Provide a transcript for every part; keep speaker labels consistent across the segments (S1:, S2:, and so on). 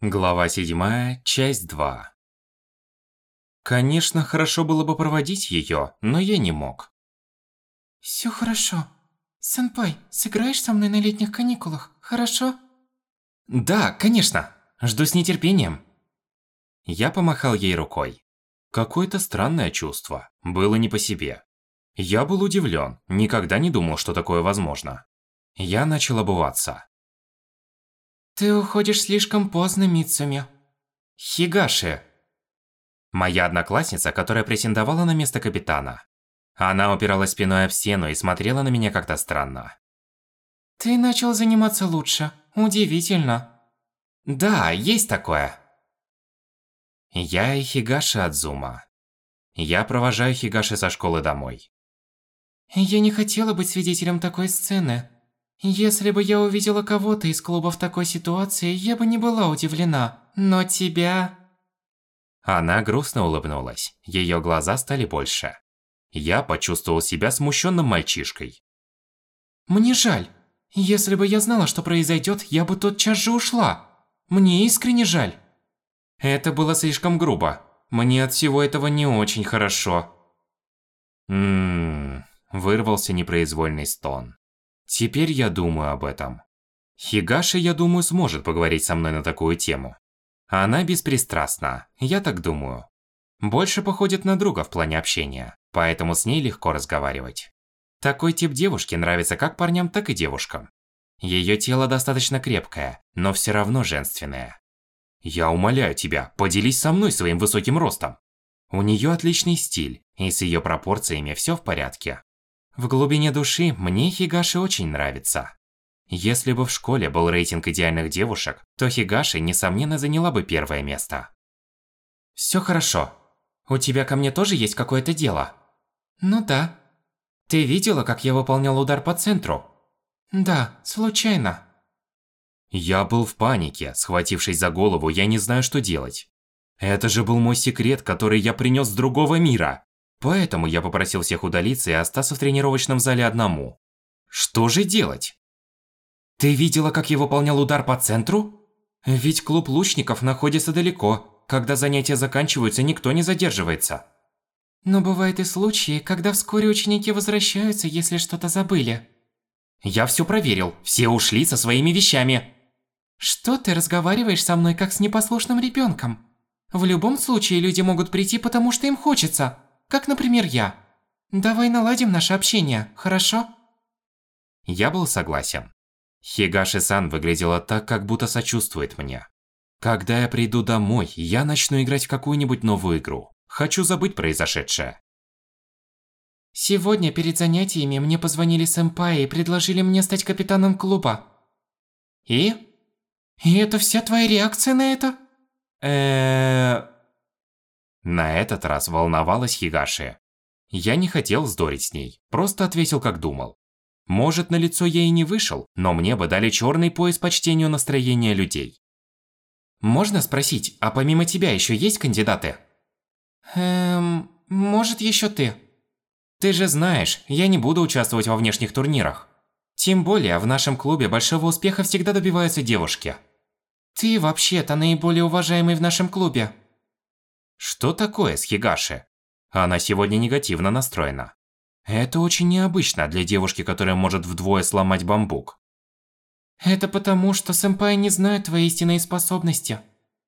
S1: Глава 7, часть 2 Конечно, хорошо было бы проводить её, но я не мог.
S2: Всё хорошо. Сенпай, сыграешь со мной на летних каникулах, хорошо?
S1: Да, конечно. Жду с нетерпением. Я помахал ей рукой. Какое-то странное чувство. Было не по себе. Я был удивлен, никогда не думал, что такое возможно. Я начал обуваться.
S2: Ты уходишь слишком поздно, Мицуми.
S1: Хигаши. Моя одноклассница, которая претендовала на место капитана. Она упиралась спиной об стену и смотрела на меня как-то странно.
S2: Ты начал заниматься лучше. Удивительно.
S1: Да, есть такое. Я и Хигаши Адзума. Я провожаю Хигаши со школы домой.
S2: Я не хотела быть свидетелем такой сцены. Если бы я увидела кого-то из клуба в такой ситуации, я бы не была удивлена. Но тебя...
S1: Она грустно улыбнулась. Её глаза стали больше. Я почувствовал себя смущенным мальчишкой.
S2: Мне жаль. Если бы я знала, что произойдет, я бы тотчас же ушла. Мне искренне жаль.
S1: Это было слишком грубо. Мне от всего этого не очень хорошо. Ммм, вырвался непроизвольный стон. Теперь я думаю об этом. Хигаши, я думаю, сможет поговорить со мной на такую тему. Она беспристрастна, я так думаю. Больше походит на друга в плане общения, поэтому с ней легко разговаривать. Такой тип девушки нравится как парням, так и девушкам. Её тело достаточно крепкое, но всё равно женственное. Я умоляю тебя, поделись со мной своим высоким ростом. У неё отличный стиль, и с её пропорциями всё в порядке. В глубине души мне Хигаши очень нравится. Если бы в школе был рейтинг идеальных девушек, то Хигаши, несомненно, заняла бы первое место. Всё хорошо. У тебя ко мне тоже есть какое-то дело?
S2: Ну да.
S1: Ты видела, как я выполнял удар по центру?
S2: Да, случайно.
S1: Я был в панике, схватившись за голову, я не знаю, что делать. Это же был мой секрет, который я принёс с другого мира. Поэтому я попросил всех удалиться и остаться в тренировочном зале одному. Что же делать? Ты видела, как я выполнял удар по центру? Ведь клуб лучников находится далеко. Когда занятия заканчиваются, никто не задерживается.
S2: Но бывают и случаи, когда вскоре ученики возвращаются, если что-то забыли.
S1: Я все проверил. Все ушли со своими вещами.
S2: Что ты разговариваешь со мной, как с непослушным ребенком? В любом случае, люди могут прийти, потому что им хочется. Как, например, я. Давай наладим наше общение, хорошо?
S1: Я был согласен. Хигаши-сан выглядела так, как будто сочувствует мне. Когда я приду домой, я начну играть в какую-нибудь новую игру. Хочу забыть произошедшее.
S2: Сегодня перед занятиями мне позвонили сэмпаи и предложили мне стать капитаном клуба.
S1: И?
S2: И это вся твоя реакция на это?
S1: Эээ... На этот раз волновалась Хигаши. Я не хотел сдорить с ней, просто ответил как думал. Может, на лицо я и не вышел, но мне бы дали черный пояс по чтению настроения людей. Можно спросить, а помимо тебя еще есть кандидаты?
S2: Эм, может еще ты?
S1: Ты же знаешь, я не буду участвовать во внешних турнирах. Тем более, в нашем клубе большого успеха всегда добиваются девушки.
S2: Ты вообще-то наиболее уважаемый в нашем клубе.
S1: Что такое с Хигаши? Она сегодня негативно настроена. Это очень необычно для девушки, которая может вдвое сломать бамбук.
S2: Это потому, что сэмпай не знают твоей истинной способности.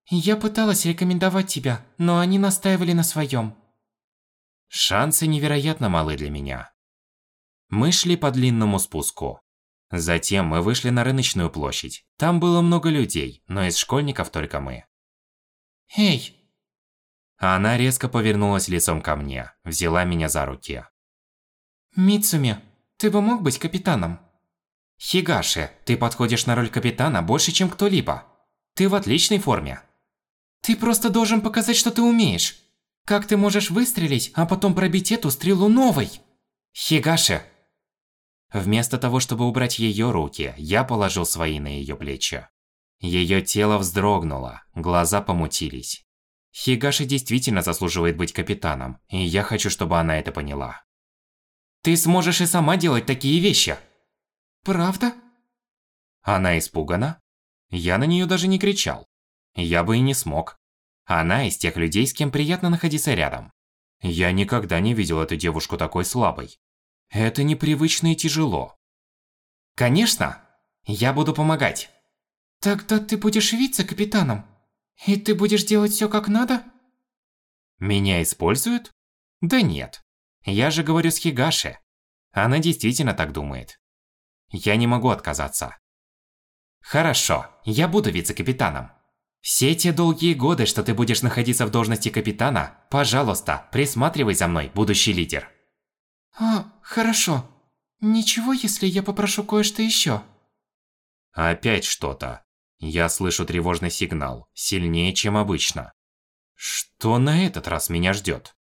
S2: Я пыталась рекомендовать тебя, но они настаивали на своем.
S1: Шансы невероятно малы для меня. Мы шли по длинному спуску. Затем мы вышли на рыночную площадь. Там было много людей, но из школьников только мы.
S2: Эй,
S1: она резко повернулась лицом ко мне, взяла меня за руки.
S2: Мицуми, ты бы мог быть капитаном?
S1: Хигаши, ты подходишь на роль капитана больше, чем кто-либо. Ты в отличной форме.
S2: Ты просто должен показать, что ты умеешь. Как ты можешь выстрелить, а потом пробить эту стрелу новой?
S1: Хигаши. Вместо того, чтобы убрать ее руки, я положил свои на ее плечи. Ее тело вздрогнуло, глаза помутились. Хигаши действительно заслуживает быть капитаном, и я хочу, чтобы она это поняла. Ты сможешь и сама делать такие вещи.
S2: Правда?
S1: Она испугана? Я на нее даже не кричал. Я бы и не смог. Она из тех людей, с кем приятно находиться рядом. Я никогда не видел эту девушку такой слабой. Это непривычно и тяжело. Конечно, я буду помогать.
S2: Тогда ты будешь вице-капитаном? И ты будешь делать все как надо?
S1: Меня используют? Да нет. Я же говорю с Хигаши. Она действительно так думает. Я не могу отказаться. Хорошо, я буду вице-капитаном. Все те долгие годы, что ты будешь находиться в должности капитана, пожалуйста, присматривай за мной, будущий лидер.
S2: А, хорошо. Ничего, если я попрошу кое-что еще.
S1: Опять что-то. Я слышу тревожный сигнал, сильнее, чем обычно. Что на этот раз меня ждет?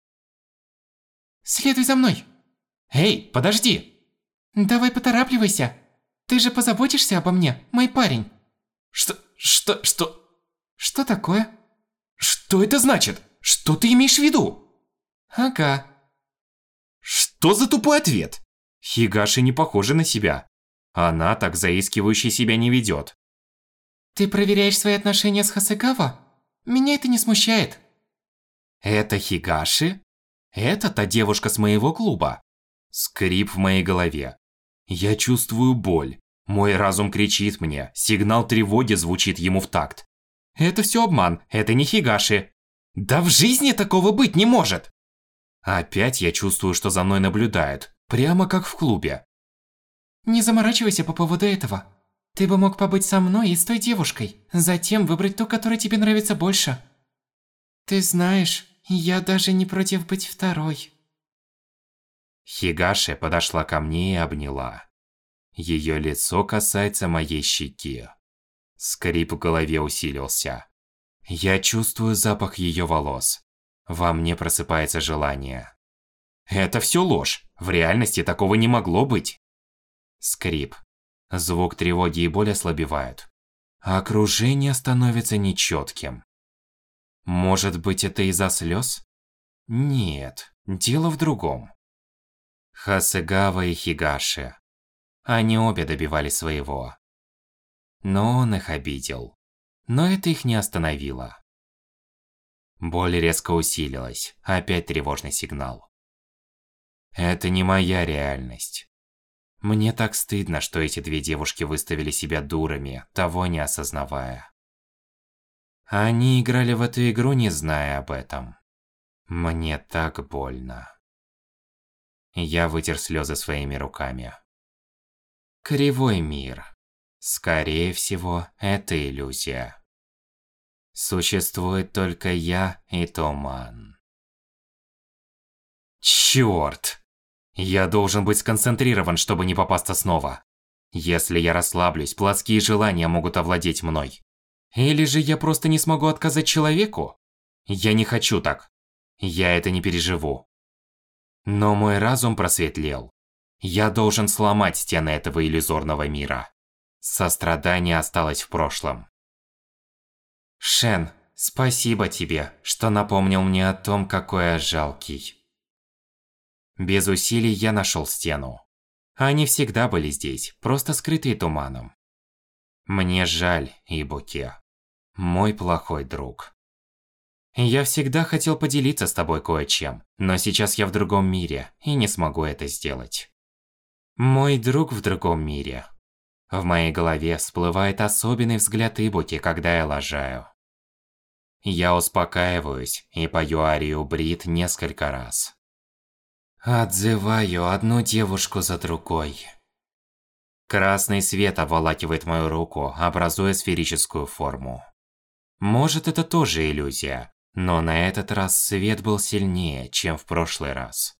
S2: Следуй за мной.
S1: Эй, подожди!
S2: Давай поторапливайся. Ты же позаботишься обо мне, мой парень.
S1: Что, что, что?
S2: Что такое?
S1: Что это значит? Что ты имеешь в виду?
S2: Ага.
S1: Что за тупой ответ? Хигаши не похожа на себя. Она так заискивающе себя не ведет.
S2: Ты проверяешь свои отношения с Хасекава? Меня это не смущает.
S1: Это Хигаши? Это та девушка с моего клуба. Скрип в моей голове. Я чувствую боль. Мой разум кричит мне, сигнал тревоги звучит ему в такт. Это все обман, это не Хигаши. Да в жизни такого быть не может! Опять я чувствую, что за мной наблюдают, прямо как в клубе.
S2: Не заморачивайся по поводу этого. Ты бы мог побыть со мной и с той девушкой, затем выбрать ту, которая тебе нравится больше. Ты знаешь, я даже не против быть второй.
S1: Хигаши подошла ко мне и обняла. Ее лицо касается моей щеки. Скрип в голове усилился. Я чувствую запах ее волос. Во мне просыпается желание. Это все ложь. В реальности такого не могло быть. Скрип. Звук тревоги и боли ослабевают. окружение становится нечетким. Может быть, это из-за слез? Нет, дело в другом. Хасегава и Хигаши. Они обе добивались своего. Но он их обидел. Но это их не остановило. Боль резко усилилась. Опять тревожный сигнал. Это не моя реальность. Мне так стыдно, что эти две девушки выставили себя дурами, того не осознавая. Они играли в эту игру, не зная об этом. Мне так больно. Я вытер слезы своими руками. Кривой мир. Скорее всего, это иллюзия. Существует только я и туман. Чёрт! Я должен быть сконцентрирован, чтобы не попасться снова. Если я расслаблюсь, плотские желания могут овладеть мной. Или же я просто не смогу отказать человеку? Я не хочу так. Я это не переживу. Но мой разум просветлел. Я должен сломать стены этого иллюзорного мира. Сострадание осталось в прошлом. Шен, спасибо тебе, что напомнил мне о том, какой я жалкий. Без усилий я нашел стену. Они всегда были здесь, просто скрытые туманом. Мне жаль, Ибуки. Мой плохой друг. Я всегда хотел поделиться с тобой кое-чем, но сейчас я в другом мире и не смогу это сделать. Мой друг в другом мире. В моей голове всплывает особенный взгляд Ибуки, когда я лажаю. Я успокаиваюсь и пою арию Брит несколько раз. Отзываю одну девушку за другой. Красный свет обволакивает мою руку, образуя сферическую форму. Может, это тоже иллюзия, но на этот раз свет был сильнее, чем в прошлый раз.